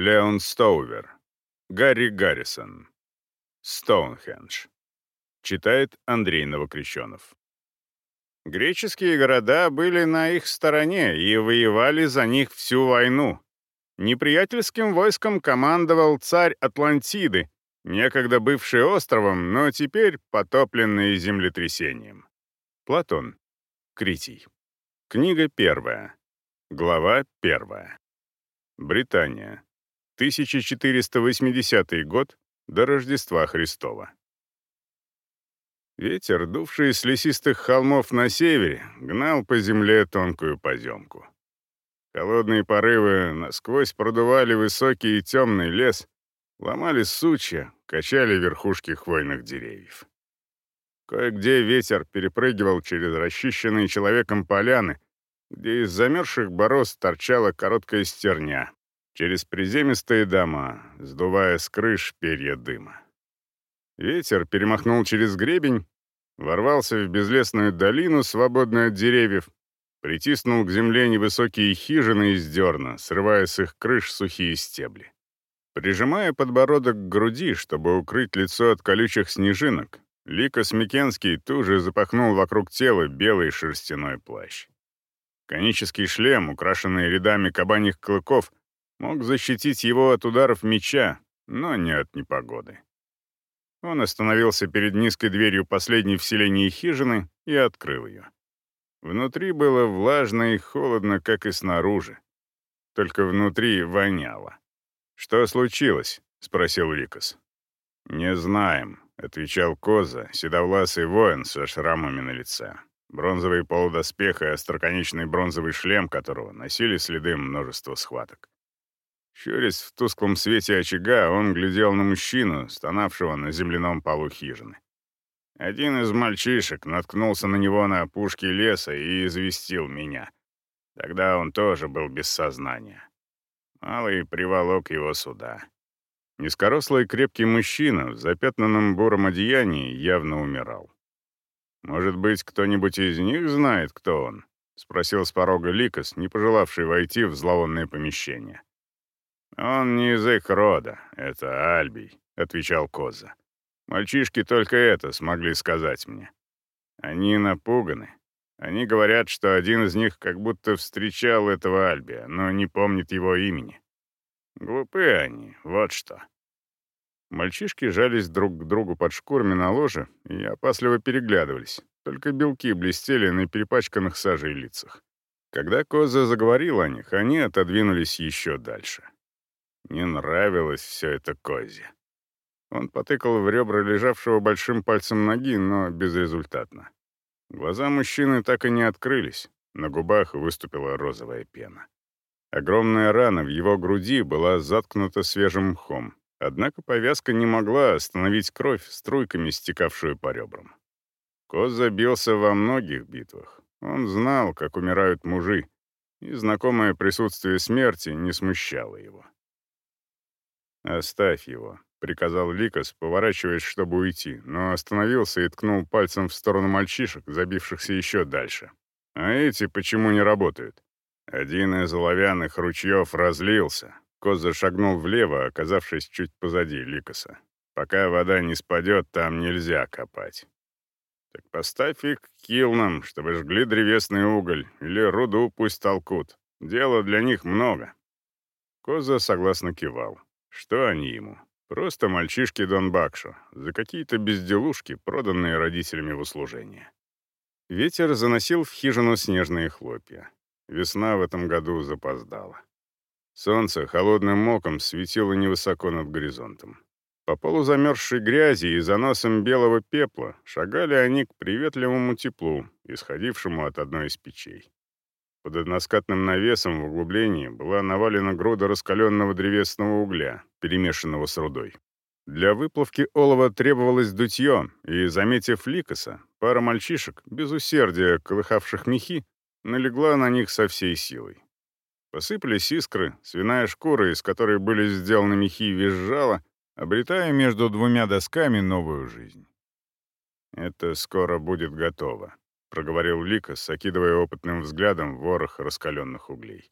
Леон Стоувер. Гарри Гаррисон. Стоунхендж. Читает Андрей Новокрещенов. Греческие города были на их стороне и воевали за них всю войну. Неприятельским войском командовал царь Атлантиды, некогда бывший островом, но теперь потопленный землетрясением. Платон. Критий. Книга первая. Глава первая. Британия. 1480 год до Рождества Христова. Ветер, дувший с лесистых холмов на севере, гнал по земле тонкую поземку. Холодные порывы насквозь продували высокий и темный лес, ломали сучья, качали верхушки хвойных деревьев. Кое-где ветер перепрыгивал через расчищенные человеком поляны, где из замерзших борозд торчала короткая стерня, через приземистые дома, сдувая с крыш перья дыма. Ветер перемахнул через гребень, ворвался в безлесную долину, свободную от деревьев, притиснул к земле невысокие хижины из дерна, срывая с их крыш сухие стебли. Прижимая подбородок к груди, чтобы укрыть лицо от колючих снежинок, Лика Смекенский тут же запахнул вокруг тела белый шерстяной плащ. Конический шлем, украшенный рядами кабаньих клыков, мог защитить его от ударов меча, но не от непогоды. Он остановился перед низкой дверью последней в селении хижины и открыл ее. Внутри было влажно и холодно, как и снаружи. Только внутри воняло. «Что случилось?» — спросил Ликос. «Не знаем», — отвечал Коза, седовласый воин со шрамами на лице. Бронзовый полудоспех и остроконечный бронзовый шлем которого носили следы множества схваток. Щурясь в тусклом свете очага, он глядел на мужчину, стонавшего на земляном полу хижины. Один из мальчишек наткнулся на него на опушке леса и известил меня. Тогда он тоже был без сознания. Малый приволок его сюда. Низкорослый крепкий мужчина в запятнанном буром одеянии явно умирал. «Может быть, кто-нибудь из них знает, кто он?» — спросил с порога Ликос, не пожелавший войти в зловонное помещение. «Он не из их рода, это Альбий», — отвечал Коза. «Мальчишки только это смогли сказать мне. Они напуганы. Они говорят, что один из них как будто встречал этого Альбия, но не помнит его имени. Глупые они, вот что». Мальчишки жались друг к другу под шкурами на ложе и опасливо переглядывались. Только белки блестели на перепачканных сажей лицах. Когда Коза заговорил о них, они отодвинулись еще дальше. Не нравилось все это Козе. Он потыкал в ребра лежавшего большим пальцем ноги, но безрезультатно. Глаза мужчины так и не открылись, на губах выступила розовая пена. Огромная рана в его груди была заткнута свежим мхом, однако повязка не могла остановить кровь, струйками стекавшую по ребрам. Коз забился во многих битвах. Он знал, как умирают мужи, и знакомое присутствие смерти не смущало его. «Оставь его», — приказал Ликос, поворачиваясь, чтобы уйти, но остановился и ткнул пальцем в сторону мальчишек, забившихся еще дальше. «А эти почему не работают?» Один из оловянных ручьев разлился. Коз зашагнул влево, оказавшись чуть позади Ликоса. «Пока вода не спадет, там нельзя копать». «Так поставь их к килнам, чтобы жгли древесный уголь, или руду пусть толкут. Дела для них много». Коза согласно кивал. Что они ему? Просто мальчишки Дон Бакшо, за какие-то безделушки, проданные родителями в услужение. Ветер заносил в хижину снежные хлопья. Весна в этом году запоздала. Солнце холодным моком светило невысоко над горизонтом. По полу замерзшей грязи и заносом белого пепла шагали они к приветливому теплу, исходившему от одной из печей. Под односкатным навесом в углублении была навалена груда раскаленного древесного угля, перемешанного с рудой. Для выплавки олова требовалось дутье, и, заметив Ликоса, пара мальчишек, без усердия колыхавших мехи, налегла на них со всей силой. Посыпались искры, свиная шкура, из которой были сделаны мехи, визжала, обретая между двумя досками новую жизнь. «Это скоро будет готово», — проговорил Ликос, окидывая опытным взглядом ворох раскаленных углей.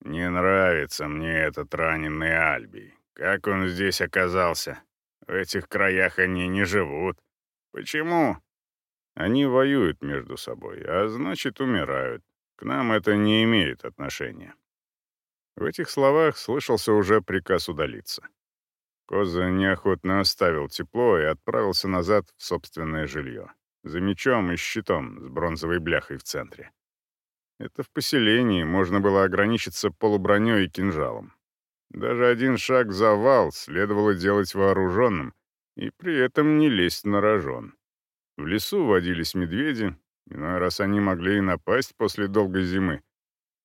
Не нравится мне этот раненый Альбий. Как он здесь оказался? В этих краях они не живут. Почему? Они воюют между собой, а значит, умирают. К нам это не имеет отношения. В этих словах слышался уже приказ удалиться. Коза неохотно оставил тепло и отправился назад в собственное жилье. За мечом и щитом с бронзовой бляхой в центре. Это в поселении можно было ограничиться полуброней и кинжалом. Даже один шаг за вал следовало делать вооруженным и при этом не лезть на рожон. В лесу водились медведи, иной раз они могли и напасть после долгой зимы.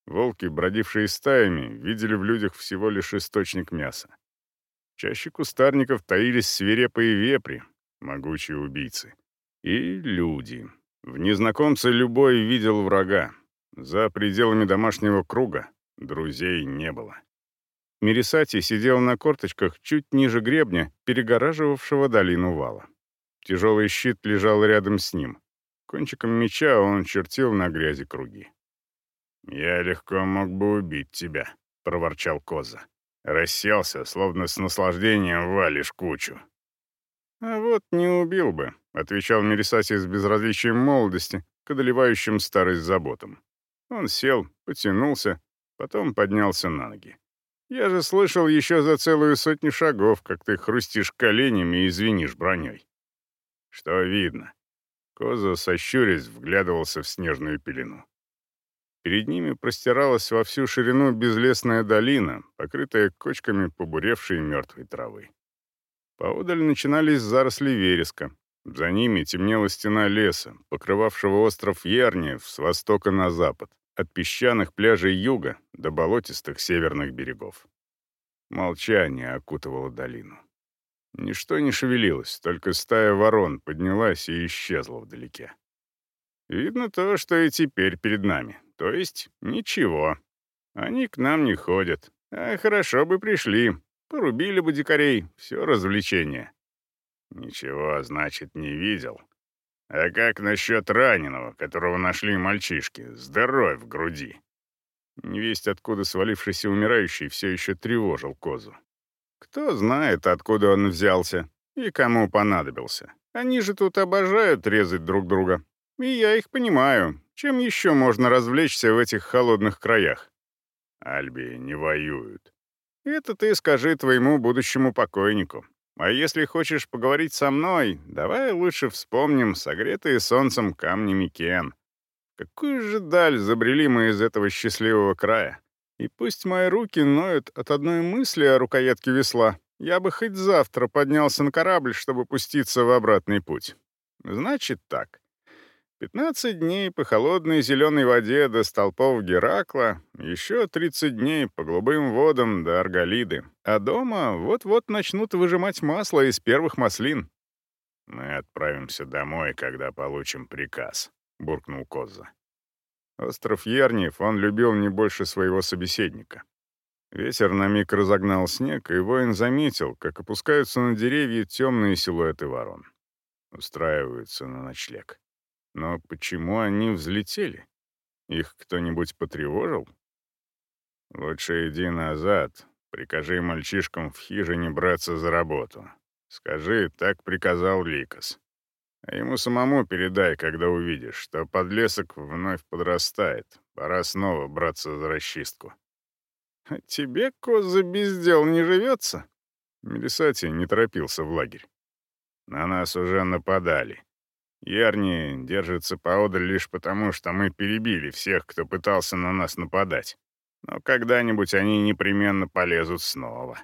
Волки, бродившие стаями, видели в людях всего лишь источник мяса. Чаще кустарников таились свирепые вепри, могучие убийцы. И люди. В незнакомце любой видел врага. За пределами домашнего круга друзей не было. Мирисати сидел на корточках чуть ниже гребня, перегораживавшего долину вала. Тяжелый щит лежал рядом с ним. Кончиком меча он чертил на грязи круги. «Я легко мог бы убить тебя», — проворчал Коза. Расселся, словно с наслаждением валишь кучу. «А вот не убил бы», — отвечал Мерисати с безразличием молодости к одолевающим старость заботам. Он сел, потянулся, потом поднялся на ноги. Я же слышал еще за целую сотню шагов, как ты хрустишь коленями и звенишь броней. Что видно? Коза, сощурясь, вглядывался в снежную пелену. Перед ними простиралась во всю ширину безлесная долина, покрытая кочками побуревшей мертвой травы. Поодаль начинались заросли вереска. За ними темнела стена леса, покрывавшего остров Ярния с востока на запад от песчаных пляжей юга до болотистых северных берегов. Молчание окутывало долину. Ничто не шевелилось, только стая ворон поднялась и исчезла вдалеке. Видно то, что и теперь перед нами, то есть ничего. Они к нам не ходят, а хорошо бы пришли, порубили бы дикарей, все развлечение. Ничего, значит, не видел. «А как насчет раненого, которого нашли мальчишки? Здоровь в груди!» Невесть, откуда свалившийся умирающий, все еще тревожил козу. Кто знает, откуда он взялся и кому понадобился. Они же тут обожают резать друг друга. И я их понимаю. Чем еще можно развлечься в этих холодных краях? Альби не воюют. Это ты скажи твоему будущему покойнику. А если хочешь поговорить со мной, давай лучше вспомним согретые солнцем камни Микен. Какую же даль забрели мы из этого счастливого края? И пусть мои руки ноют от одной мысли о рукоятке весла, я бы хоть завтра поднялся на корабль, чтобы пуститься в обратный путь. Значит так. 15 дней по холодной зеленой воде до столпов Геракла, еще 30 дней по голубым водам до Арголиды, а дома вот-вот начнут выжимать масло из первых маслин. «Мы отправимся домой, когда получим приказ», — буркнул Коза. Остров Ярниев он любил не больше своего собеседника. Ветер на миг разогнал снег, и воин заметил, как опускаются на деревья темные силуэты ворон. Устраиваются на ночлег. Но почему они взлетели? Их кто-нибудь потревожил? Лучше иди назад, прикажи мальчишкам в хижине браться за работу. Скажи, так приказал Ликос. А ему самому передай, когда увидишь, что подлесок вновь подрастает. Пора снова браться за расчистку. «А тебе, коза, без дел не живется?» Мелисати не торопился в лагерь. «На нас уже нападали. Ярни держится поодаль лишь потому, что мы перебили всех, кто пытался на нас нападать. Но когда-нибудь они непременно полезут снова.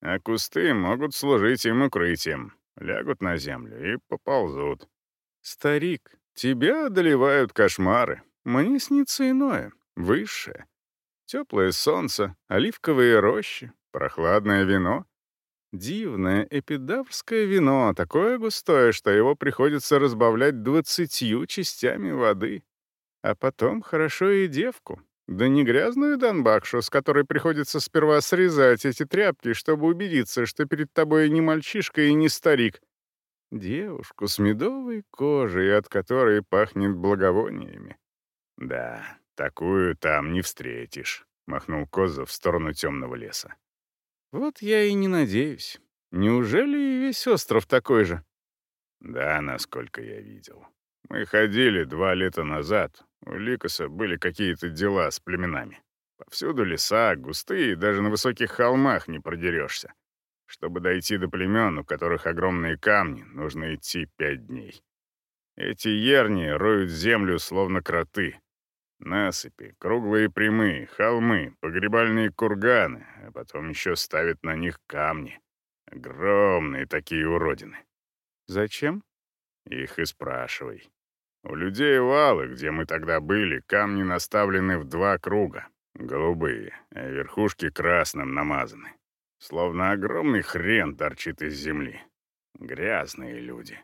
А кусты могут служить им укрытием. Лягут на землю и поползут. Старик, тебя одолевают кошмары. Мне снится иное, высшее. Теплое солнце, оливковые рощи, прохладное вино — Дивное эпидаврское вино, такое густое, что его приходится разбавлять двадцатью частями воды. А потом хорошо и девку. Да не грязную Донбакшу, с которой приходится сперва срезать эти тряпки, чтобы убедиться, что перед тобой не мальчишка и не старик. Девушку с медовой кожей, от которой пахнет благовониями. Да, такую там не встретишь. — махнул Коза в сторону темного леса. «Вот я и не надеюсь. Неужели и весь остров такой же?» «Да, насколько я видел. Мы ходили два лета назад. У Ликоса были какие-то дела с племенами. Повсюду леса, густые, даже на высоких холмах не продерешься. Чтобы дойти до племен, у которых огромные камни, нужно идти пять дней. Эти ерни роют землю, словно кроты. Насыпи, круглые прямые, холмы, погребальные курганы, а потом еще ставят на них камни. Огромные такие уродины. Зачем? Их и спрашивай. У людей валы, где мы тогда были, камни наставлены в два круга. Голубые, а верхушки красным намазаны. Словно огромный хрен торчит из земли. Грязные люди.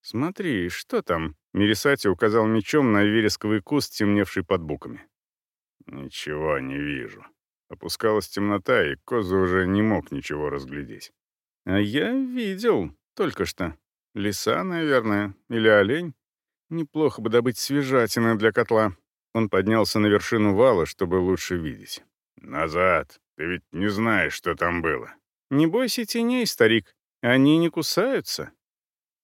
«Смотри, что там?» Мирисати указал мечом на вересковый куст, темневший под буками. «Ничего не вижу». Опускалась темнота, и Коза уже не мог ничего разглядеть. «А я видел только что. Лиса, наверное, или олень. Неплохо бы добыть свежатины для котла». Он поднялся на вершину вала, чтобы лучше видеть. «Назад! Ты ведь не знаешь, что там было». «Не бойся теней, старик. Они не кусаются».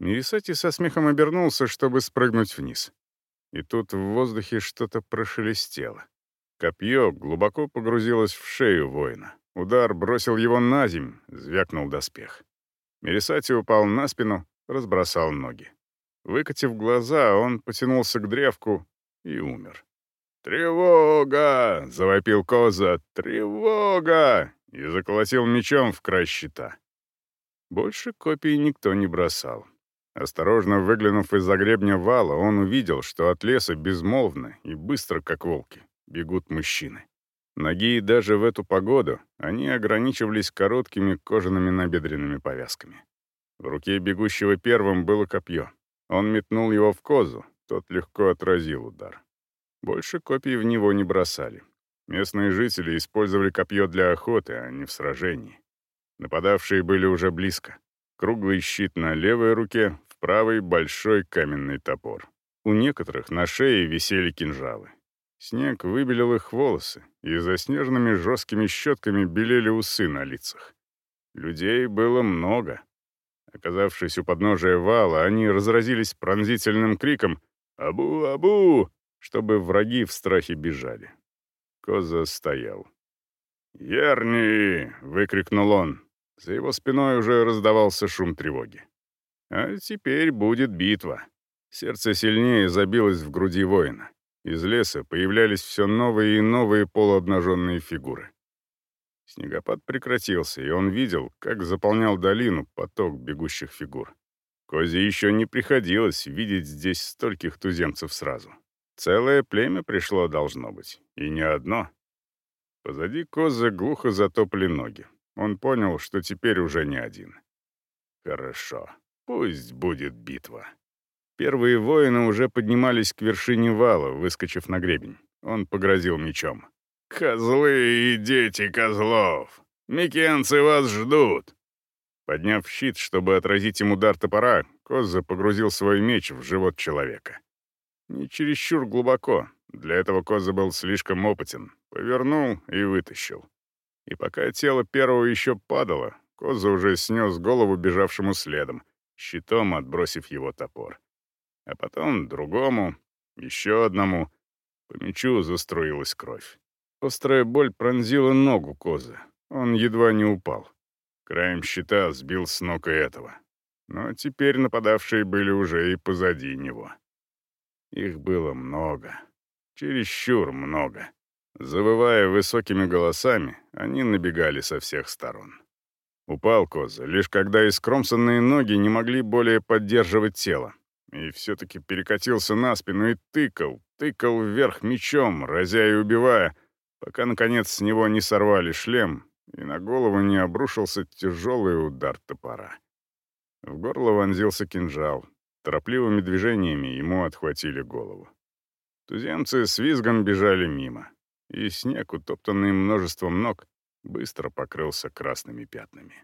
Мирисати со смехом обернулся, чтобы спрыгнуть вниз. И тут в воздухе что-то прошелестело. Копье глубоко погрузилось в шею воина. Удар бросил его на земь, звякнул доспех. Мирисати упал на спину, разбросал ноги. Выкатив глаза, он потянулся к древку и умер. «Тревога!» — завопил Коза. «Тревога!» и заколотил мечом в край щита. Больше копий никто не бросал. Осторожно выглянув из-за гребня вала, он увидел, что от леса безмолвно и быстро, как волки, бегут мужчины. Ноги даже в эту погоду они ограничивались короткими кожаными набедренными повязками. В руке бегущего первым было копье. Он метнул его в козу, тот легко отразил удар. Больше копий в него не бросали. Местные жители использовали копье для охоты, а не в сражении. Нападавшие были уже близко. Круглый щит на левой руке, правой — большой каменный топор. У некоторых на шее висели кинжалы. Снег выбелил их волосы, и за снежными жесткими щетками белели усы на лицах. Людей было много. Оказавшись у подножия вала, они разразились пронзительным криком «Абу! Абу!», чтобы враги в страхе бежали. Коза стоял. «Ерни!» — выкрикнул он. За его спиной уже раздавался шум тревоги. А теперь будет битва. Сердце сильнее забилось в груди воина. Из леса появлялись все новые и новые полуобнаженные фигуры. Снегопад прекратился, и он видел, как заполнял долину поток бегущих фигур. Козе еще не приходилось видеть здесь стольких туземцев сразу. Целое племя пришло, должно быть, и не одно. Позади Козы глухо затопли ноги. Он понял, что теперь уже не один. Хорошо, пусть будет битва. Первые воины уже поднимались к вершине вала, выскочив на гребень. Он погрозил мечом. «Козлы и дети козлов! Микенцы вас ждут!» Подняв щит, чтобы отразить им удар топора, Коза погрузил свой меч в живот человека. Не чересчур глубоко. Для этого Коза был слишком опытен. Повернул и вытащил. И пока тело первого еще падало, Коза уже снес голову бежавшему следом, щитом отбросив его топор. А потом другому, еще одному. По мечу заструилась кровь. Острая боль пронзила ногу Козы. Он едва не упал. Краем щита сбил с ног и этого. Но теперь нападавшие были уже и позади него. Их было много. Чересчур много. Завывая высокими голосами, они набегали со всех сторон. Упал Коза, лишь когда искромсанные ноги не могли более поддерживать тело. И все-таки перекатился на спину и тыкал, тыкал вверх мечом, разя и убивая, пока, наконец, с него не сорвали шлем, и на голову не обрушился тяжелый удар топора. В горло вонзился кинжал. Торопливыми движениями ему отхватили голову. Туземцы с визгом бежали мимо и снег, утоптанный множеством ног, быстро покрылся красными пятнами.